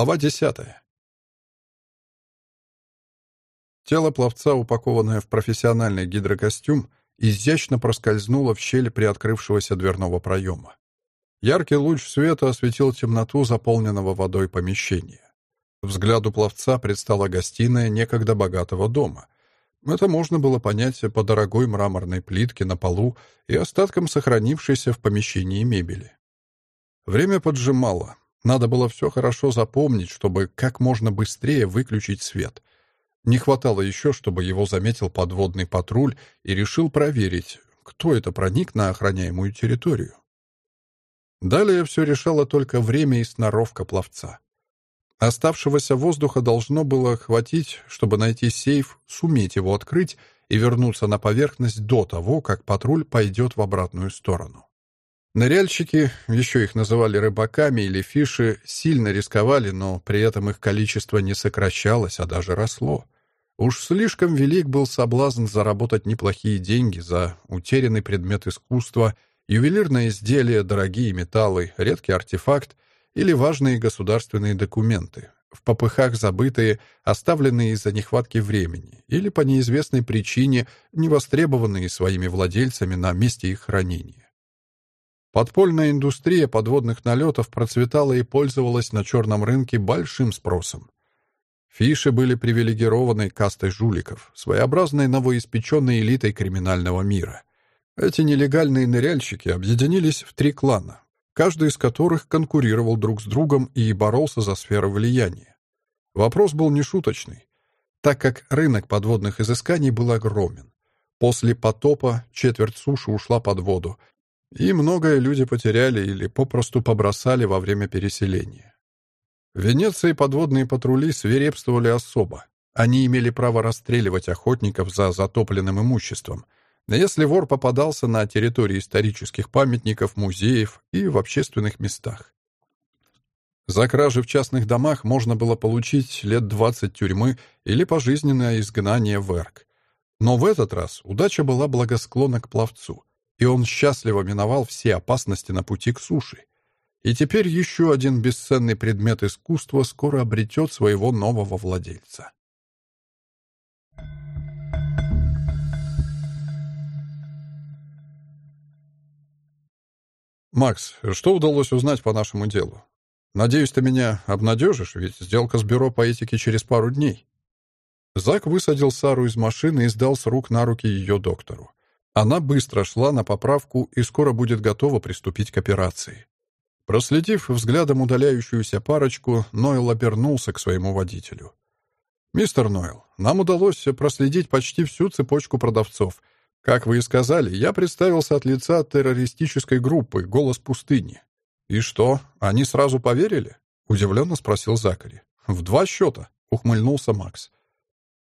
Глава десятая. Тело пловца, упакованное в профессиональный гидрокостюм, изящно проскользнуло в щель приоткрывшегося дверного проема. Яркий луч света осветил темноту заполненного водой помещения. Взгляду пловца предстала гостиная некогда богатого дома. Это можно было понять по дорогой мраморной плитке на полу и остаткам сохранившейся в помещении мебели. Время поджимало. Надо было все хорошо запомнить, чтобы как можно быстрее выключить свет. Не хватало еще, чтобы его заметил подводный патруль и решил проверить, кто это проник на охраняемую территорию. Далее все решало только время и сноровка пловца. Оставшегося воздуха должно было хватить, чтобы найти сейф, суметь его открыть и вернуться на поверхность до того, как патруль пойдет в обратную сторону. Ныряльщики, еще их называли рыбаками или фиши, сильно рисковали, но при этом их количество не сокращалось, а даже росло. Уж слишком велик был соблазн заработать неплохие деньги за утерянный предмет искусства, ювелирное изделие, дорогие металлы, редкий артефакт или важные государственные документы, в попыхах забытые, оставленные из-за нехватки времени или по неизвестной причине не востребованные своими владельцами на месте их хранения. Подпольная индустрия подводных налетов процветала и пользовалась на черном рынке большим спросом. Фиши были привилегированной кастой жуликов, своеобразной новоиспеченной элитой криминального мира. Эти нелегальные ныряльщики объединились в три клана, каждый из которых конкурировал друг с другом и боролся за сферу влияния. Вопрос был нешуточный, так как рынок подводных изысканий был огромен. После потопа четверть суши ушла под воду, и многое люди потеряли или попросту побросали во время переселения. В Венеции подводные патрули свирепствовали особо. Они имели право расстреливать охотников за затопленным имуществом, если вор попадался на территории исторических памятников, музеев и в общественных местах. За кражи в частных домах можно было получить лет 20 тюрьмы или пожизненное изгнание в Эрк. Но в этот раз удача была благосклонна к пловцу — и он счастливо миновал все опасности на пути к суше. И теперь еще один бесценный предмет искусства скоро обретет своего нового владельца. «Макс, что удалось узнать по нашему делу? Надеюсь, ты меня обнадежишь, ведь сделка с бюро по этике через пару дней». Зак высадил Сару из машины и сдал с рук на руки ее доктору. Она быстро шла на поправку и скоро будет готова приступить к операции. Проследив взглядом удаляющуюся парочку, Нойл обернулся к своему водителю. «Мистер Нойл, нам удалось проследить почти всю цепочку продавцов. Как вы и сказали, я представился от лица террористической группы «Голос пустыни». «И что, они сразу поверили?» — удивленно спросил Закари. «В два счета», — ухмыльнулся Макс.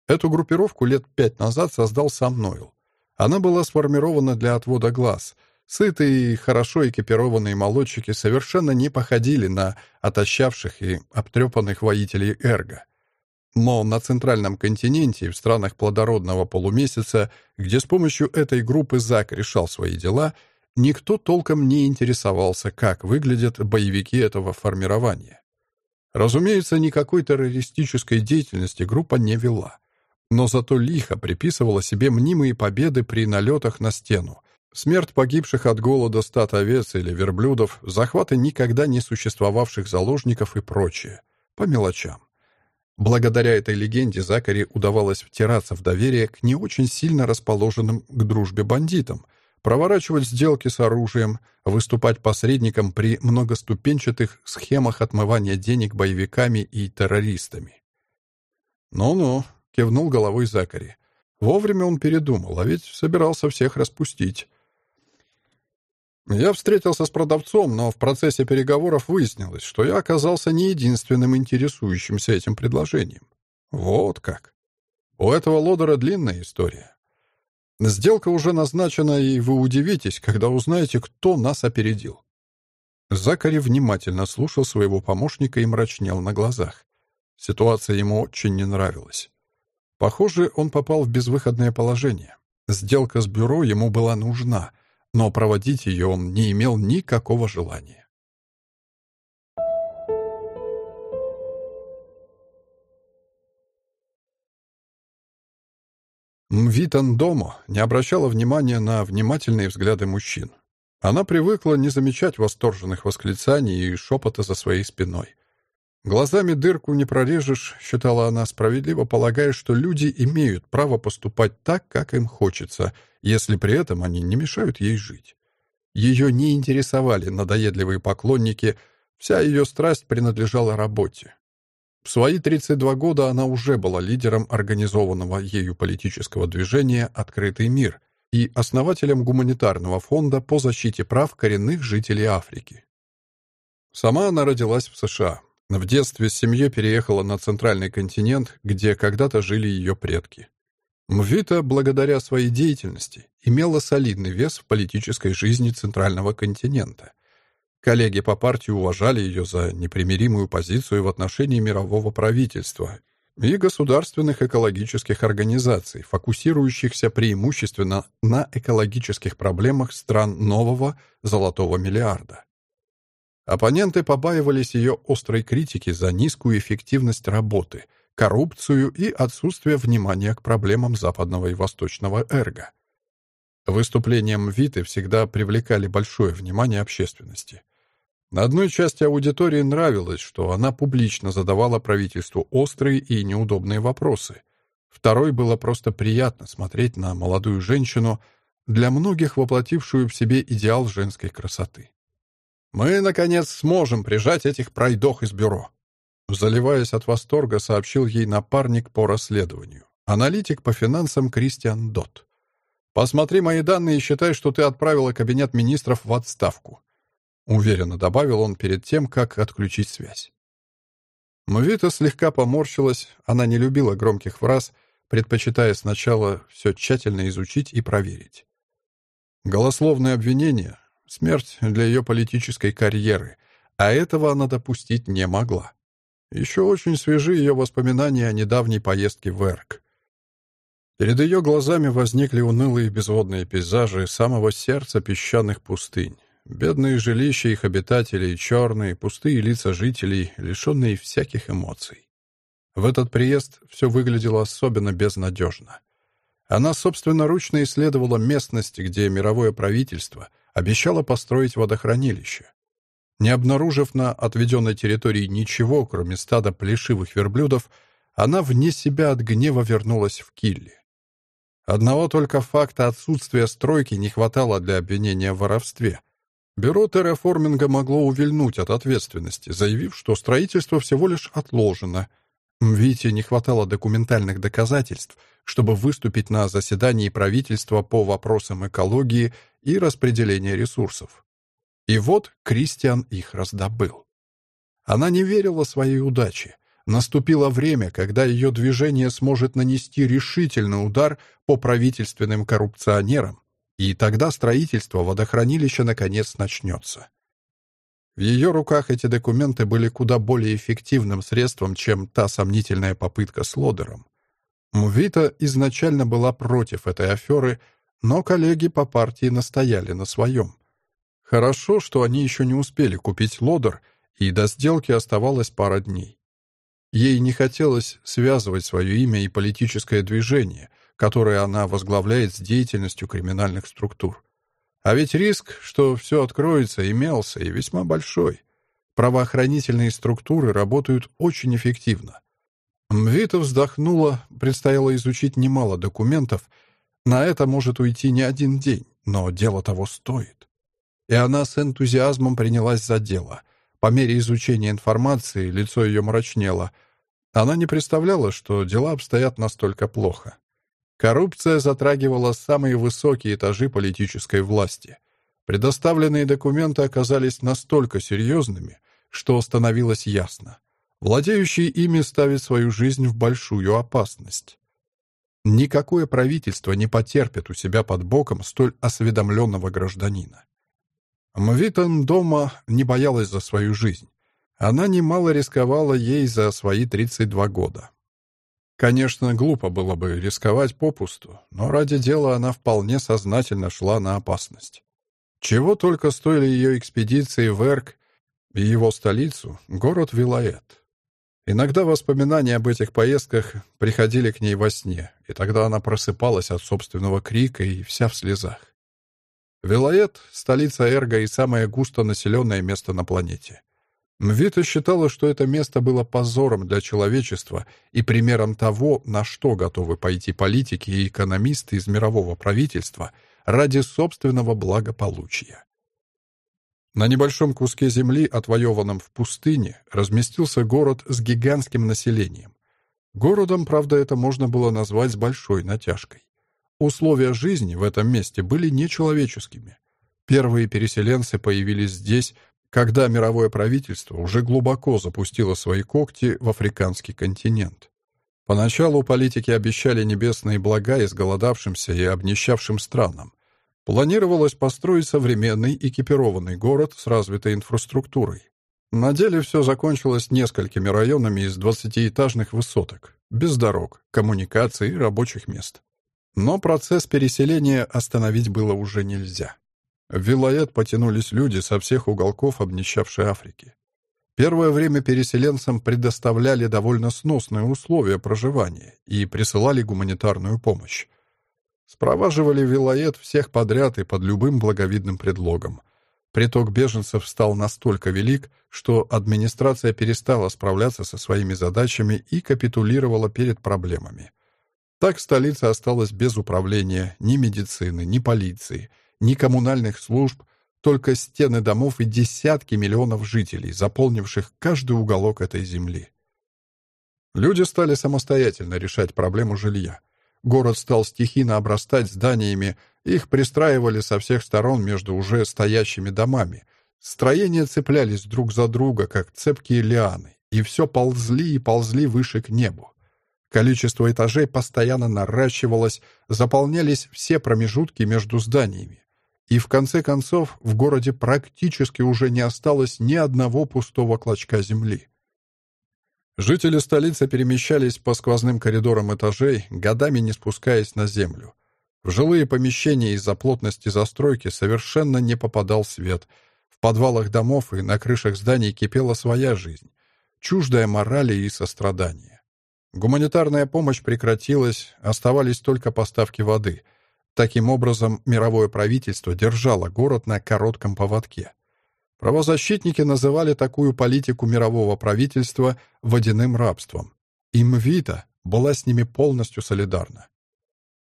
Эту группировку лет пять назад создал сам Нойл. Она была сформирована для отвода глаз. Сытые и хорошо экипированные молодчики совершенно не походили на отощавших и обтрепанных воителей Эрго. Но на центральном континенте и в странах плодородного полумесяца, где с помощью этой группы Зак решал свои дела, никто толком не интересовался, как выглядят боевики этого формирования. Разумеется, никакой террористической деятельности группа не вела но зато лихо приписывала себе мнимые победы при налетах на стену. Смерть погибших от голода стад овец или верблюдов, захваты никогда не существовавших заложников и прочее. По мелочам. Благодаря этой легенде Закари удавалось втираться в доверие к не очень сильно расположенным к дружбе бандитам, проворачивать сделки с оружием, выступать посредником при многоступенчатых схемах отмывания денег боевиками и террористами. «Ну-ну, кивнул головой Закари. Вовремя он передумал, а ведь собирался всех распустить. Я встретился с продавцом, но в процессе переговоров выяснилось, что я оказался не единственным интересующимся этим предложением. Вот как. У этого лодера длинная история. Сделка уже назначена, и вы удивитесь, когда узнаете, кто нас опередил. Закари внимательно слушал своего помощника и мрачнел на глазах. Ситуация ему очень не нравилась. Похоже, он попал в безвыходное положение. Сделка с бюро ему была нужна, но проводить ее он не имел никакого желания. Мвитан Домо не обращала внимания на внимательные взгляды мужчин. Она привыкла не замечать восторженных восклицаний и шепота за своей спиной — «Глазами дырку не прорежешь», — считала она, справедливо полагая, что люди имеют право поступать так, как им хочется, если при этом они не мешают ей жить. Ее не интересовали надоедливые поклонники, вся ее страсть принадлежала работе. В свои 32 года она уже была лидером организованного ею политического движения «Открытый мир» и основателем гуманитарного фонда по защите прав коренных жителей Африки. Сама она родилась в США. В детстве с семьей переехала на центральный континент, где когда-то жили ее предки. Мвита, благодаря своей деятельности, имела солидный вес в политической жизни центрального континента – Коллеги по партии уважали ее за непримиримую позицию в отношении мирового правительства и государственных экологических организаций, фокусирующихся преимущественно на экологических проблемах стран нового «золотого миллиарда». Оппоненты побаивались ее острой критики за низкую эффективность работы, коррупцию и отсутствие внимания к проблемам западного и восточного эрго. Выступлением Виты всегда привлекали большое внимание общественности – на одной части аудитории нравилось, что она публично задавала правительству острые и неудобные вопросы. Второй было просто приятно смотреть на молодую женщину, для многих воплотившую в себе идеал женской красоты. «Мы, наконец, сможем прижать этих пройдох из бюро», заливаясь от восторга, сообщил ей напарник по расследованию, аналитик по финансам Кристиан Дот. «Посмотри мои данные и считай, что ты отправила кабинет министров в отставку. Уверенно добавил он перед тем, как отключить связь. Мувита слегка поморщилась, она не любила громких фраз, предпочитая сначала все тщательно изучить и проверить. Голословное обвинение — смерть для ее политической карьеры, а этого она допустить не могла. Еще очень свежи ее воспоминания о недавней поездке в Эрк. Перед ее глазами возникли унылые безводные пейзажи самого сердца песчаных пустынь, Бедные жилища их обитателей, черные, пустые лица жителей, лишенные всяких эмоций. В этот приезд все выглядело особенно безнадежно. Она собственноручно исследовала местность, где мировое правительство обещало построить водохранилище. Не обнаружив на отведенной территории ничего, кроме стада плешивых верблюдов, она вне себя от гнева вернулась в Килли. Одного только факта отсутствия стройки не хватало для обвинения в воровстве — Бюро терраформинга могло увильнуть от ответственности, заявив, что строительство всего лишь отложено. Вите не хватало документальных доказательств, чтобы выступить на заседании правительства по вопросам экологии и распределения ресурсов. И вот Кристиан их раздобыл. Она не верила своей удаче. Наступило время, когда ее движение сможет нанести решительный удар по правительственным коррупционерам, и тогда строительство водохранилища наконец начнется. В ее руках эти документы были куда более эффективным средством, чем та сомнительная попытка с лодером. Мвита изначально была против этой аферы, но коллеги по партии настояли на своем. Хорошо, что они еще не успели купить лодер, и до сделки оставалось пара дней. Ей не хотелось связывать свое имя и политическое движение — которые она возглавляет с деятельностью криминальных структур. А ведь риск, что все откроется, имелся и весьма большой. Правоохранительные структуры работают очень эффективно. Мвита вздохнула, предстояло изучить немало документов. На это может уйти не один день, но дело того стоит. И она с энтузиазмом принялась за дело. По мере изучения информации лицо ее мрачнело. Она не представляла, что дела обстоят настолько плохо. Коррупция затрагивала самые высокие этажи политической власти. Предоставленные документы оказались настолько серьезными, что становилось ясно. Владеющий ими ставит свою жизнь в большую опасность. Никакое правительство не потерпит у себя под боком столь осведомленного гражданина. Мвитон дома не боялась за свою жизнь. Она немало рисковала ей за свои 32 года. Конечно, глупо было бы рисковать попусту, но ради дела она вполне сознательно шла на опасность. Чего только стоили ее экспедиции в Эрк и его столицу, город Вилает. Иногда воспоминания об этих поездках приходили к ней во сне, и тогда она просыпалась от собственного крика и вся в слезах. Вилает — столица Эрго и самое густонаселенное место на планете. Мвита считала, что это место было позором для человечества и примером того, на что готовы пойти политики и экономисты из мирового правительства ради собственного благополучия. На небольшом куске земли, отвоеванном в пустыне, разместился город с гигантским населением. Городом, правда, это можно было назвать с большой натяжкой. Условия жизни в этом месте были нечеловеческими. Первые переселенцы появились здесь, когда мировое правительство уже глубоко запустило свои когти в африканский континент. Поначалу политики обещали небесные блага изголодавшимся и обнищавшим странам, Планировалось построить современный экипированный город с развитой инфраструктурой. На деле все закончилось несколькими районами из двадцатиэтажных высоток, без дорог, коммуникаций и рабочих мест. Но процесс переселения остановить было уже нельзя. В Вилает потянулись люди со всех уголков обнищавшей Африки. Первое время переселенцам предоставляли довольно сносные условия проживания и присылали гуманитарную помощь. Спроваживали Вилает всех подряд и под любым благовидным предлогом. Приток беженцев стал настолько велик, что администрация перестала справляться со своими задачами и капитулировала перед проблемами. Так столица осталась без управления ни медицины, ни полиции, ни коммунальных служб, только стены домов и десятки миллионов жителей, заполнивших каждый уголок этой земли. Люди стали самостоятельно решать проблему жилья. Город стал стихийно обрастать зданиями, их пристраивали со всех сторон между уже стоящими домами. Строения цеплялись друг за друга, как цепкие лианы, и все ползли и ползли выше к небу. Количество этажей постоянно наращивалось, заполнялись все промежутки между зданиями. И в конце концов в городе практически уже не осталось ни одного пустого клочка земли. Жители столицы перемещались по сквозным коридорам этажей, годами не спускаясь на землю. В жилые помещения из-за плотности застройки совершенно не попадал свет. В подвалах домов и на крышах зданий кипела своя жизнь, чуждая морали и сострадания. Гуманитарная помощь прекратилась, оставались только поставки воды. Таким образом, мировое правительство держало город на коротком поводке. Правозащитники называли такую политику мирового правительства водяным рабством. И Мвита была с ними полностью солидарна.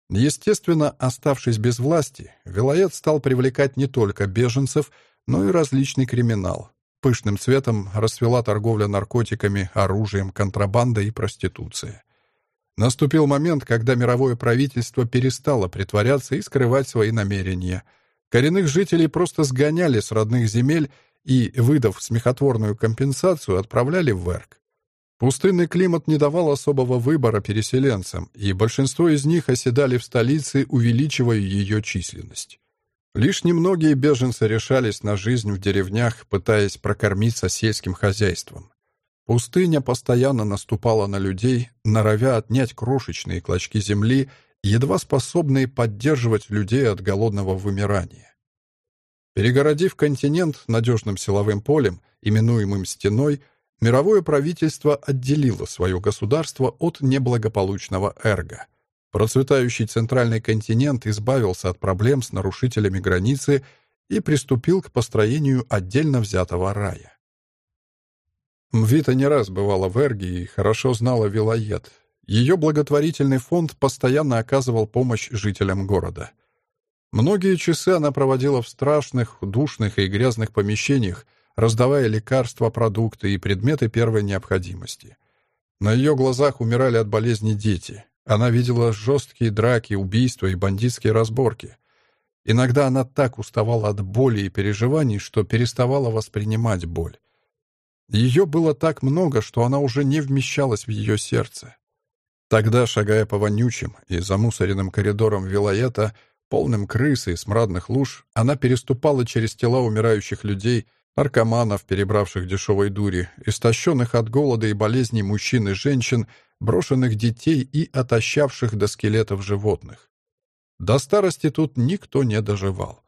Естественно, оставшись без власти, Вилает стал привлекать не только беженцев, но и различный криминал. Пышным цветом расцвела торговля наркотиками, оружием, контрабандой и проституцией. Наступил момент, когда мировое правительство перестало притворяться и скрывать свои намерения – Коренных жителей просто сгоняли с родных земель и, выдав смехотворную компенсацию, отправляли в Верк. Пустынный климат не давал особого выбора переселенцам, и большинство из них оседали в столице, увеличивая ее численность. Лишь немногие беженцы решались на жизнь в деревнях, пытаясь прокормиться сельским хозяйством. Пустыня постоянно наступала на людей, норовя отнять крошечные клочки земли едва способные поддерживать людей от голодного вымирания. Перегородив континент надежным силовым полем, именуемым «стеной», мировое правительство отделило свое государство от неблагополучного эрга. Процветающий центральный континент избавился от проблем с нарушителями границы и приступил к построению отдельно взятого рая. Мвита не раз бывала в Эрге и хорошо знала Вилоед, ее благотворительный фонд постоянно оказывал помощь жителям города. Многие часы она проводила в страшных, душных и грязных помещениях, раздавая лекарства, продукты и предметы первой необходимости. На ее глазах умирали от болезни дети. Она видела жесткие драки, убийства и бандитские разборки. Иногда она так уставала от боли и переживаний, что переставала воспринимать боль. Ее было так много, что она уже не вмещалась в ее сердце. Тогда, шагая по вонючим и замусоренным коридорам Вилоета, полным крыс и смрадных луж, она переступала через тела умирающих людей, наркоманов, перебравших дешевой дури, истощенных от голода и болезней мужчин и женщин, брошенных детей и отощавших до скелетов животных. До старости тут никто не доживал.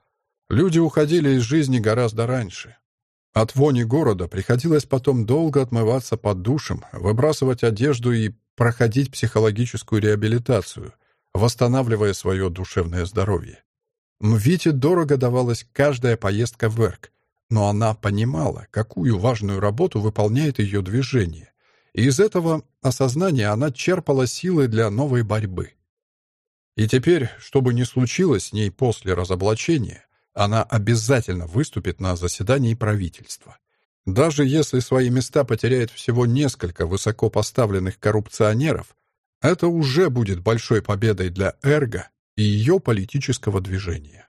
Люди уходили из жизни гораздо раньше. От вони города приходилось потом долго отмываться под душем, выбрасывать одежду и проходить психологическую реабилитацию, восстанавливая свое душевное здоровье. Мвите дорого давалась каждая поездка в Эрк, но она понимала, какую важную работу выполняет ее движение, и из этого осознания она черпала силы для новой борьбы. И теперь, что бы ни случилось с ней после разоблачения, она обязательно выступит на заседании правительства. Даже если свои места потеряет всего несколько высоко поставленных коррупционеров, это уже будет большой победой для Эрго и ее политического движения.